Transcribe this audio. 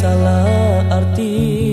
salah arti.